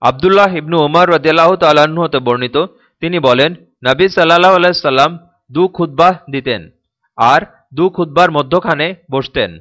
আবদুল্লাহ ইবনু উমর রদিয়াল্লাহ তাল্লাহ্ন হতে বর্ণিত। তিনি বলেন, নবী সাল্লাহ আলাইসাল্লাম দু খুদ্বাহ দিতেন আর দু খুদ্বার মধ্যখানে বসতেন।